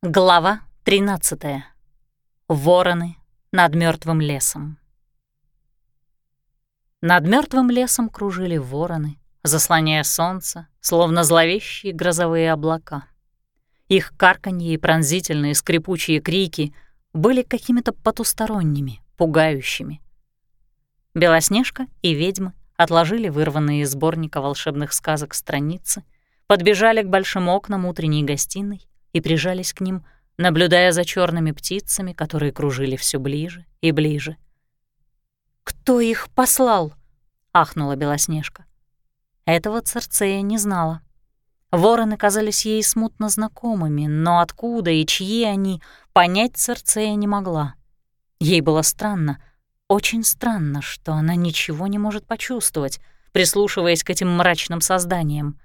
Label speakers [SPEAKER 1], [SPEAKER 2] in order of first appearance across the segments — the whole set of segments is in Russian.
[SPEAKER 1] Глава 13. Вороны над мертвым лесом. Над мертвым лесом кружили вороны, заслоняя солнце, словно зловещие грозовые облака. Их карканье и пронзительные скрипучие крики были какими-то потусторонними, пугающими. Белоснежка и ведьмы отложили вырванные из сборника волшебных сказок страницы, подбежали к большим окнам утренней гостиной и прижались к ним, наблюдая за черными птицами, которые кружили все ближе и ближе. «Кто их послал?» — ахнула Белоснежка. Этого Церцея не знала. Вороны казались ей смутно знакомыми, но откуда и чьи они, понять Церцея не могла. Ей было странно, очень странно, что она ничего не может почувствовать, прислушиваясь к этим мрачным созданиям.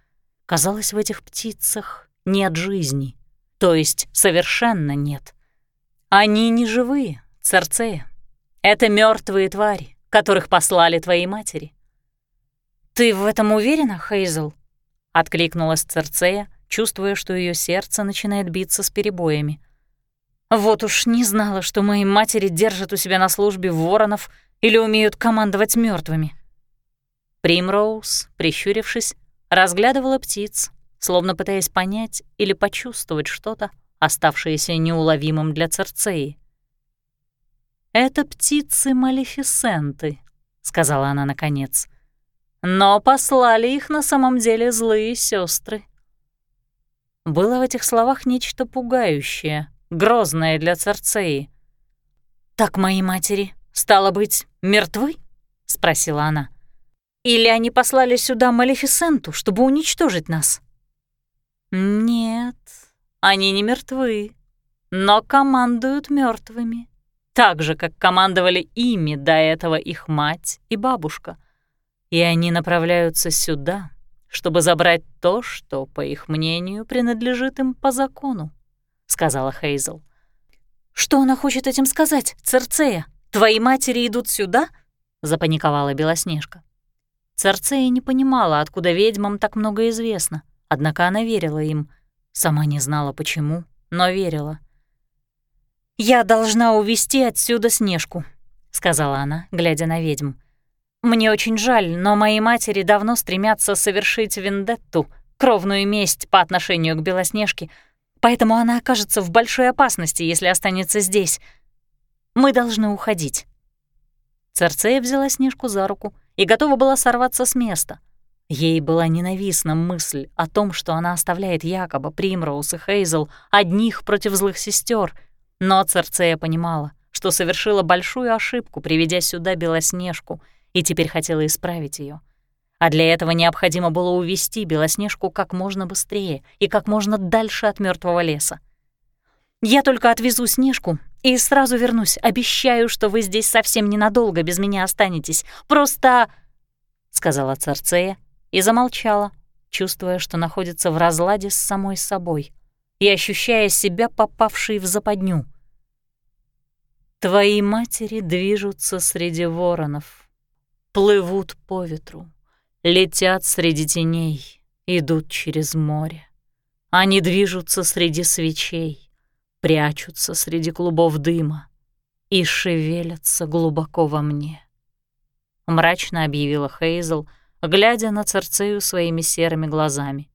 [SPEAKER 1] Казалось, в этих птицах нет жизни то есть совершенно нет. Они не живые, Церцея. Это мертвые твари, которых послали твои матери. «Ты в этом уверена, Хейзел?» — откликнулась Церцея, чувствуя, что ее сердце начинает биться с перебоями. «Вот уж не знала, что мои матери держат у себя на службе воронов или умеют командовать мертвыми. Примроуз, прищурившись, разглядывала птиц, словно пытаясь понять или почувствовать что-то, оставшееся неуловимым для Церцеи. «Это птицы-малефисенты», — сказала она наконец. «Но послали их на самом деле злые сестры. Было в этих словах нечто пугающее, грозное для Церцеи. «Так мои матери, стало быть, мертвы?» — спросила она. «Или они послали сюда Малефисенту, чтобы уничтожить нас?» «Нет, они не мертвы, но командуют мертвыми, так же, как командовали ими до этого их мать и бабушка. И они направляются сюда, чтобы забрать то, что, по их мнению, принадлежит им по закону», — сказала Хейзел. «Что она хочет этим сказать, Церцея? Твои матери идут сюда?» — запаниковала Белоснежка. Церцея не понимала, откуда ведьмам так много известно — Однако она верила им. Сама не знала почему, но верила. «Я должна увести отсюда Снежку», — сказала она, глядя на ведьм. «Мне очень жаль, но мои матери давно стремятся совершить вендетту, кровную месть по отношению к Белоснежке, поэтому она окажется в большой опасности, если останется здесь. Мы должны уходить». Церцея взяла Снежку за руку и готова была сорваться с места — Ей была ненавистна мысль о том, что она оставляет Якоба, Примроуз и Хейзел одних против злых сестер, но Церцея понимала, что совершила большую ошибку, приведя сюда Белоснежку, и теперь хотела исправить ее. А для этого необходимо было увести Белоснежку как можно быстрее и как можно дальше от мертвого леса. «Я только отвезу Снежку и сразу вернусь. Обещаю, что вы здесь совсем ненадолго без меня останетесь. Просто...» — сказала Церцея, и замолчала, чувствуя, что находится в разладе с самой собой и ощущая себя попавшей в западню. «Твои матери движутся среди воронов, плывут по ветру, летят среди теней, идут через море. Они движутся среди свечей, прячутся среди клубов дыма и шевелятся глубоко во мне», — мрачно объявила Хейзел — глядя на Церцею своими серыми глазами.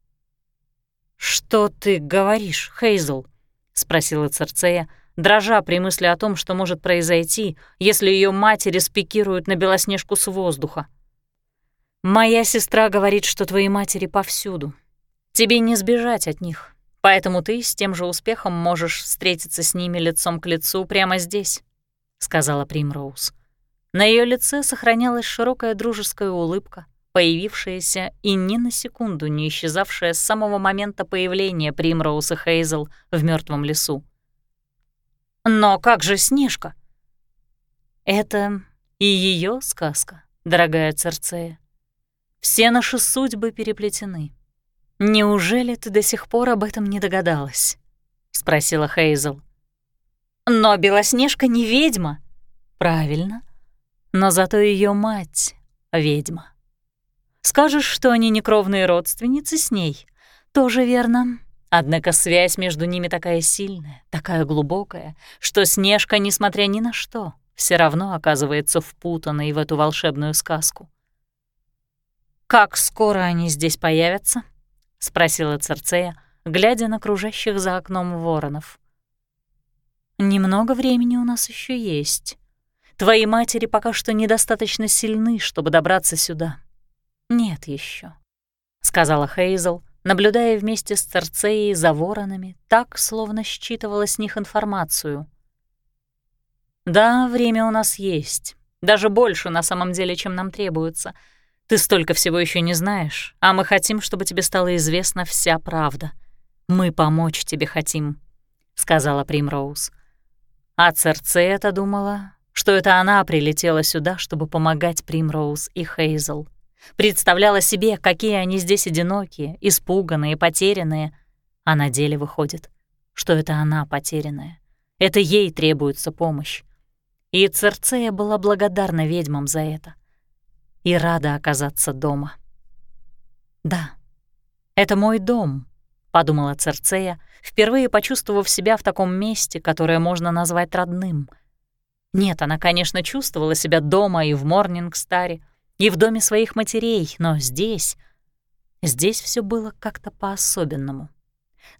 [SPEAKER 1] «Что ты говоришь, Хейзл?» — спросила Церцея, дрожа при мысли о том, что может произойти, если ее матери спикируют на Белоснежку с воздуха. «Моя сестра говорит, что твои матери повсюду. Тебе не сбежать от них, поэтому ты с тем же успехом можешь встретиться с ними лицом к лицу прямо здесь», — сказала Примроуз. На ее лице сохранялась широкая дружеская улыбка, появившаяся и ни на секунду не исчезавшая с самого момента появления Примроуз и Хейзел в мертвом лесу. «Но как же Снежка?» «Это и ее сказка, дорогая Церцея. Все наши судьбы переплетены. Неужели ты до сих пор об этом не догадалась?» — спросила Хейзел. «Но Белоснежка не ведьма». «Правильно. Но зато ее мать — ведьма». Скажешь, что они некровные родственницы с ней? Тоже верно. Однако связь между ними такая сильная, такая глубокая, что Снежка, несмотря ни на что, все равно оказывается впутанной в эту волшебную сказку. «Как скоро они здесь появятся?» — спросила Церцея, глядя на кружащих за окном воронов. «Немного времени у нас еще есть. Твои матери пока что недостаточно сильны, чтобы добраться сюда. Нет еще», — сказала Хейзел, наблюдая вместе с Церцеей за воронами, так, словно считывала с них информацию. «Да, время у нас есть. Даже больше на самом деле, чем нам требуется. Ты столько всего еще не знаешь, а мы хотим, чтобы тебе стала известна вся правда. Мы помочь тебе хотим», — сказала Примроуз. А Церцея-то думала, что это она прилетела сюда, чтобы помогать Примроуз и Хейзел. Представляла себе, какие они здесь одинокие, испуганные, потерянные. А на деле выходит, что это она потерянная. Это ей требуется помощь. И Церцея была благодарна ведьмам за это. И рада оказаться дома. «Да, это мой дом», — подумала Церцея, впервые почувствовав себя в таком месте, которое можно назвать родным. Нет, она, конечно, чувствовала себя дома и в Морнингстаре, и в доме своих матерей, но здесь... Здесь все было как-то по-особенному.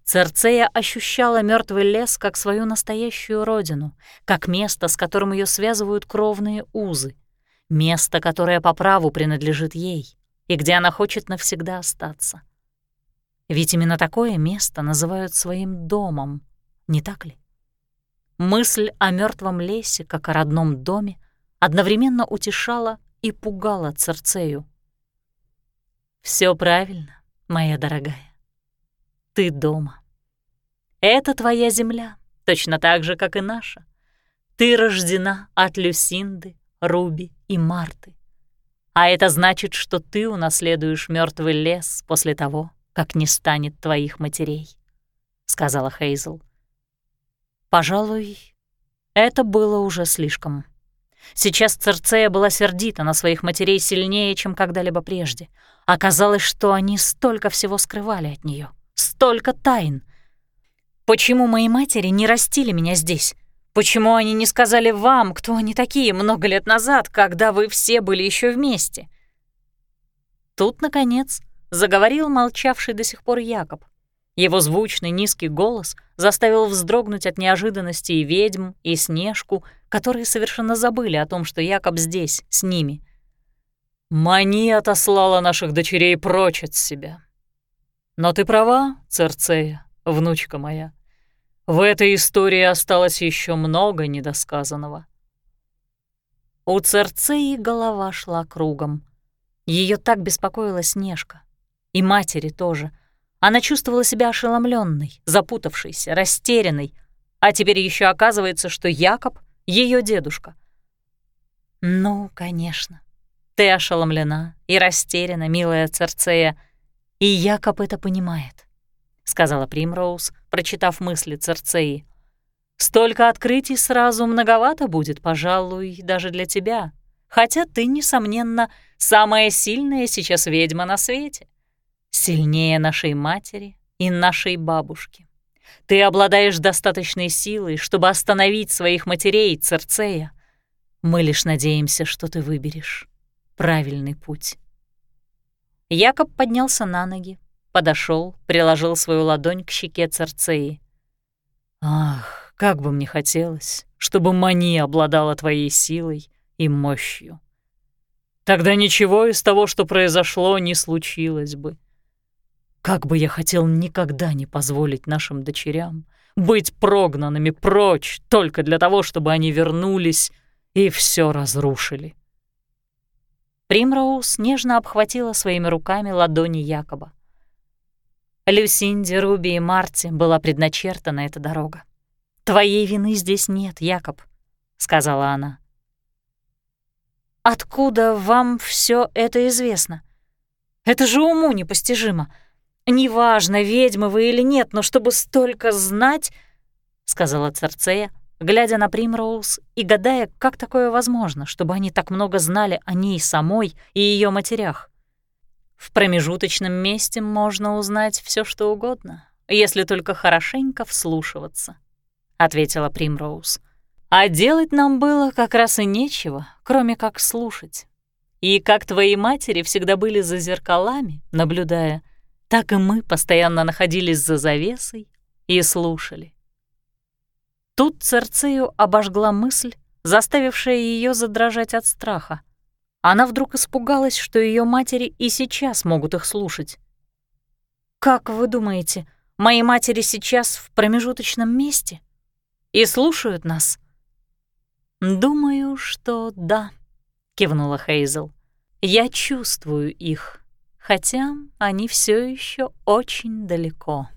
[SPEAKER 1] Церцея ощущала мертвый лес как свою настоящую родину, как место, с которым ее связывают кровные узы, место, которое по праву принадлежит ей и где она хочет навсегда остаться. Ведь именно такое место называют своим домом, не так ли? Мысль о мертвом лесе, как о родном доме, одновременно утешала и пугала Церцею. Все правильно, моя дорогая. Ты дома. Это твоя земля, точно так же, как и наша. Ты рождена от Люсинды, Руби и Марты. А это значит, что ты унаследуешь мертвый лес после того, как не станет твоих матерей», — сказала Хейзел. Пожалуй, это было уже слишком. Сейчас Церцея была сердита на своих матерей сильнее, чем когда-либо прежде. Оказалось, что они столько всего скрывали от нее, столько тайн. Почему мои матери не растили меня здесь? Почему они не сказали вам, кто они такие много лет назад, когда вы все были еще вместе? Тут, наконец, заговорил молчавший до сих пор Якоб. Его звучный низкий голос заставил вздрогнуть от неожиданности и ведьм, и Снежку, которые совершенно забыли о том, что Якоб здесь, с ними. «Мани отослала наших дочерей прочь от себя. Но ты права, Церцея, внучка моя. В этой истории осталось еще много недосказанного». У Церцеи голова шла кругом. Ее так беспокоила Снежка. И матери тоже — она чувствовала себя ошеломленной, запутавшейся, растерянной, а теперь еще оказывается, что Якоб — ее дедушка. «Ну, конечно, ты ошеломлена и растеряна, милая Церцея, и Якоб это понимает», — сказала Примроуз, прочитав мысли Церцеи. «Столько открытий сразу многовато будет, пожалуй, даже для тебя, хотя ты, несомненно, самая сильная сейчас ведьма на свете сильнее нашей матери и нашей бабушки. Ты обладаешь достаточной силой, чтобы остановить своих матерей, Церцея. Мы лишь надеемся, что ты выберешь правильный путь. Якоб поднялся на ноги, подошел, приложил свою ладонь к щеке Церцеи. «Ах, как бы мне хотелось, чтобы Мани обладала твоей силой и мощью. Тогда ничего из того, что произошло, не случилось бы. Как бы я хотел никогда не позволить нашим дочерям быть прогнанными прочь только для того, чтобы они вернулись и все разрушили. Примроуз нежно обхватила своими руками ладони Якоба. Люсинде, Руби и Марти была предначертана эта дорога. «Твоей вины здесь нет, Якоб», — сказала она. «Откуда вам все это известно? Это же уму непостижимо. «Неважно, ведьмы вы или нет, но чтобы столько знать...» — сказала Церцея, глядя на Примроуз и гадая, как такое возможно, чтобы они так много знали о ней самой и ее матерях. В промежуточном месте можно узнать все, что угодно. если только хорошенько вслушиваться», — ответила Примроуз. «А делать нам было как раз и нечего, кроме как слушать. И как твои матери всегда были за зеркалами, наблюдая, так и мы постоянно находились за завесой и слушали. Тут Церцею обожгла мысль, заставившая ее задрожать от страха. Она вдруг испугалась, что ее матери и сейчас могут их слушать. «Как вы думаете, мои матери сейчас в промежуточном месте и слушают нас?» «Думаю, что да», — кивнула Хейзел. «Я чувствую их, хотя они все еще очень далеко».